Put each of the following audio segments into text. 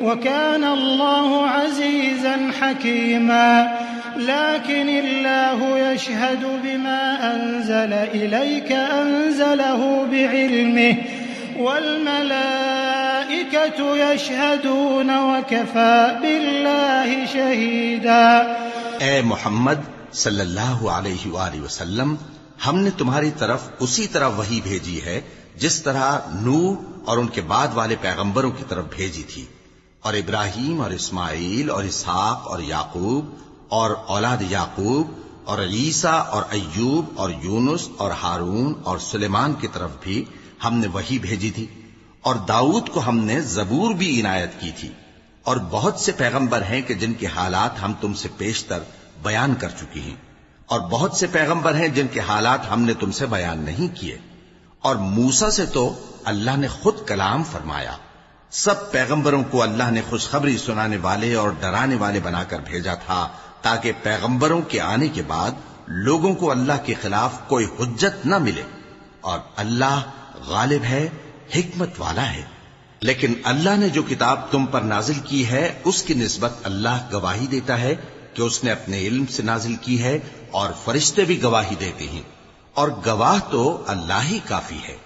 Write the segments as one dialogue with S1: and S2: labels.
S1: وكان الله عزيزا حكيما. لكن الله يشهد بما أنزل إليك أنزله بعلمه، والملائكة يشهدون وكفى بالله شهيدا.
S2: اے محمد صلی اللہ علیہ وآلہ وسلم، ہم نے تمہاری طرف اسی طرح وہی بھیجی ہے، جس طرح نو اور ان کے بعد والے پیغمبروں کی طرف بھیجی تھی۔ اور ابراہیم اور اسماعیل اور اسحاق اور یعقوب اور اولاد یعقوب اور عیسیٰ اور ایوب اور یونس اور ہارون اور سلیمان کی طرف بھی ہم نے وہی بھیجی تھی اور داؤد کو ہم نے زبور بھی عنایت کی تھی اور بہت سے پیغمبر ہیں کہ جن کے حالات ہم تم سے پیشتر بیان کر چکی ہیں اور بہت سے پیغمبر ہیں جن کے حالات ہم نے تم سے بیان نہیں کیے اور موسا سے تو اللہ نے خود کلام فرمایا سب پیغمبروں کو اللہ نے خوشخبری سنانے والے اور ڈرانے والے بنا کر بھیجا تھا تاکہ پیغمبروں کے آنے کے بعد لوگوں کو اللہ کے خلاف کوئی حجت نہ ملے۔ اور اللہ غالب ہے، حکمت والا ہے۔ لیکن اللہ نے جو کتاب تم پر نازل کی ہے، اس کی نسبت اللہ گواہی دیتا ہے کہ اس نے اپنے علم سے نازل کی ہے اور فرشتے بھی گواہی دیتے ہیں۔ اور گواہ تو اللہ ہی کافی ہے۔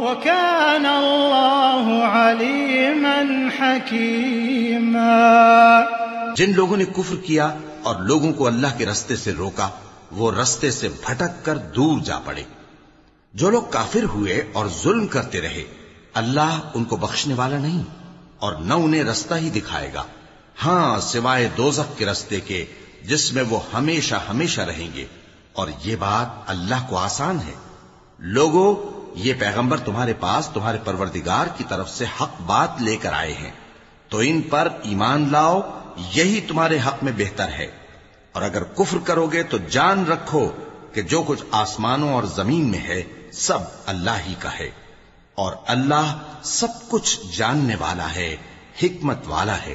S1: وكان الله عليما حكيما.
S2: جن لوگوں نے کفر کیا اور لوگوں کو اللہ کے رستے سے روکا، وہ رستے سے بھٹک کر دور جا پڑے۔ جو لوگ کافر ہوئے اور ظلم کرتے رہے، اللہ ان کو بخشنے والا نہیں اور نہ انہیں رستہ ہی دکھائے گا۔ ہاں سوائے دوزخ کے رستے کے، جس میں وہ ہمیشہ ہمیشہ رہیں گے۔ اور یہ بات اللہ کو آسان ہے۔ لوگوں یہ پیغمبر تمہارے پاس تمہارے پروردگار کی طرف سے حق بات لے کر آئے ہیں۔ تو ان پر ایمان لاؤ، یہی تمہارے حق میں بہتر ہے۔ اور اگر کفر کرو گے تو جان رکھو کہ جو کچھ آسمانوں اور زمین میں ہے، سب اللہ ہی کا ہے۔ اور اللہ سب کچھ جاننے والا ہے، حکمت والا ہے۔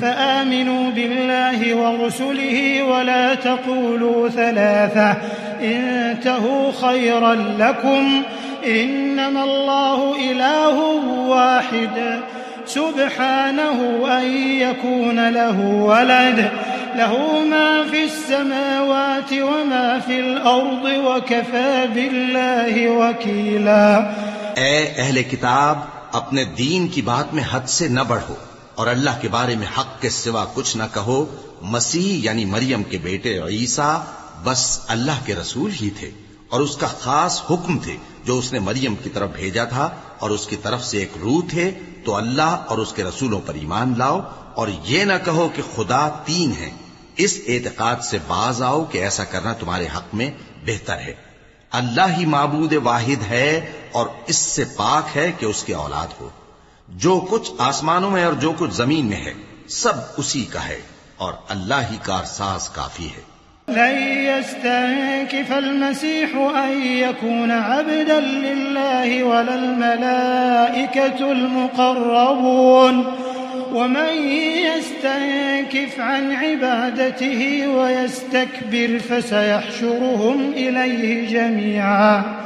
S1: فآمنوا بالله ورسله ولا تقولوا ثلاثة انتهوا خيرا لكم إنما الله إله واحد سبحانه أن يكون له ولد له ما في السماوات وما في الأرض وكفى بالله وكيلا
S2: اے اہل کتاب، اپنے دین کی بات میں حد سے نہ بڑھو۔ اور اللہ کے بارے میں حق کے سوا کچھ نہ کہو، مسیح یعنی مریم کے بیٹے عیسیٰ بس اللہ کے رسول ہی تھے اور اس کا خاص حکم تھے، جو اس نے مریم کی طرف بھیجا تھا اور اس کی طرف سے ایک روح تھے، تو اللہ اور اس کے رسولوں پر ایمان لاؤ اور یہ نہ کہو کہ خدا تین ہیں۔ اس اعتقاد سے باز آؤ کہ ایسا کرنا تمہارے حق میں بہتر ہے۔ اللہ ہی معبود واحد ہے اور اس سے پاک ہے کہ اس کی اولاد ہو۔ جو کچھ آسمانوں میں اور جو کچھ زمین میں ہے، سب اسی کا ہے اور اللہ ہی کارساز کافی ہے۔
S1: لن يستنكف المسيح أن يكون عبدا لله ولا الملائكة المقربون. ومن يستنكف عن عبادته ويستكبر فسيحشرهم إليه جميعا.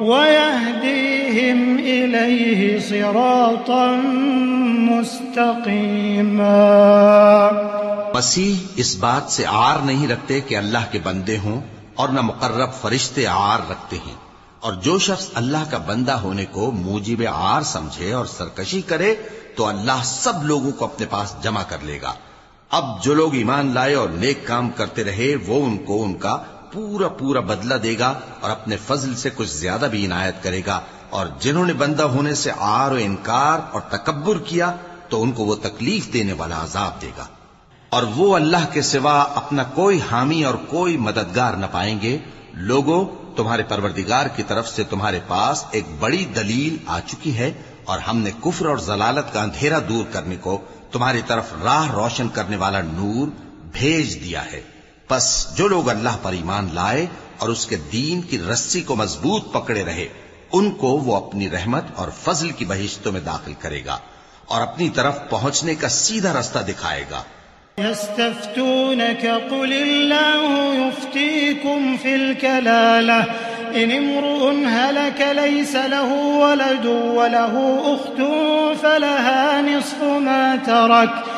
S1: ويهديهم إليه صراطا مستقيما.
S2: مسیح اس بات سے آر نہیں رکھتے کہ اللہ کے بندے ہوں اور نہ مقرب فرشتے آر رکھتے ہیں، اور جو شخص اللہ کا بندہ ہونے کو موجب آر سمجھے اور سرکشی کرے، تو اللہ سب لوگوں کو اپنے پاس جمع کر لے گا۔ اب جو لوگ ایمان لائے اور نیک کام کرتے رہے، وہ ان کو ان کا پورا پورا بدلہ دے گا اور اپنے فضل سے کچھ زیادہ بھی عنایت کرے گا اور جنہوں نے بندہ ہونے سے آر و انکار اور تکبر کیا تو ان کو وہ تکلیف دینے والا عذاب دے گا۔ اور وہ اللہ کے سوا اپنا کوئی حامی اور کوئی مددگار نہ پائیں گے۔ لوگوں تمہارے پروردگار کی طرف سے تمہارے پاس ایک بڑی دلیل آ چکی ہے اور ہم نے کفر اور ضلالت کا اندھیرا دور کرنے کو تمہاری طرف راہ روشن کرنے والا نور بھیج دیا ہے۔ پس جو لوگ اللہ پر ایمان لائے اور اس کے دین کی رسی کو مضبوط پکڑے رہے، ان کو وہ اپنی رحمت اور فضل کی بہشتوں میں داخل کرے گا اور اپنی طرف پہنچنے کا سیدھا رستہ دکھائے گا۔
S1: يستفتونك، قل الله يفتيكم في الكلالة. إن امرؤ هلك ليس له ولد وله أخت فلها نصف ما ترك.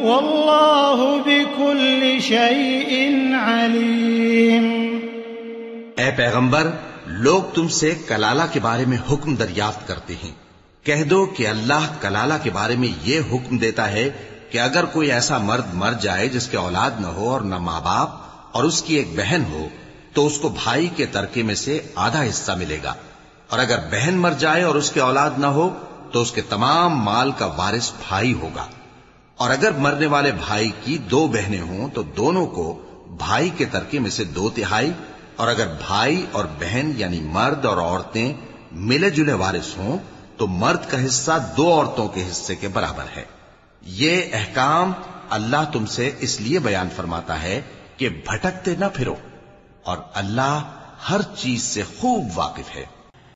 S1: والله بكل شيء عليم.
S2: اے پیغمبر، لوگ تم سے کلالہ کے بارے میں حکم دریافت کرتے ہیں۔ کہہ دو کہ اللہ کلالہ کے بارے میں یہ حکم دیتا ہے کہ اگر کوئی ایسا مرد مر جائے جس کے اولاد نہ ہو اور نہ ماں باپ اور اس کی ایک بہن ہو، تو اس کو بھائی کے ترکے میں سے آدھا حصہ ملے گا۔ اور اگر بہن مر جائے اور اس کے اولاد نہ ہو، تو اس کے تمام مال کا وارث بھائی ہوگا۔ اور اگر مرنے والے بھائی کی دو بہنیں ہوں تو دونوں کو بھائی کے ترکے میں سے دو تہائی، اور اگر بھائی اور بہن یعنی مرد اور عورتیں ملے جلے وارث ہوں تو مرد کا حصہ دو عورتوں کے حصے کے برابر ہے۔ یہ احکام اللہ تم سے اس لیے بیان فرماتا ہے کہ بھٹکتے نہ پھرو اور اللہ ہر چیز سے خوب واقف ہے۔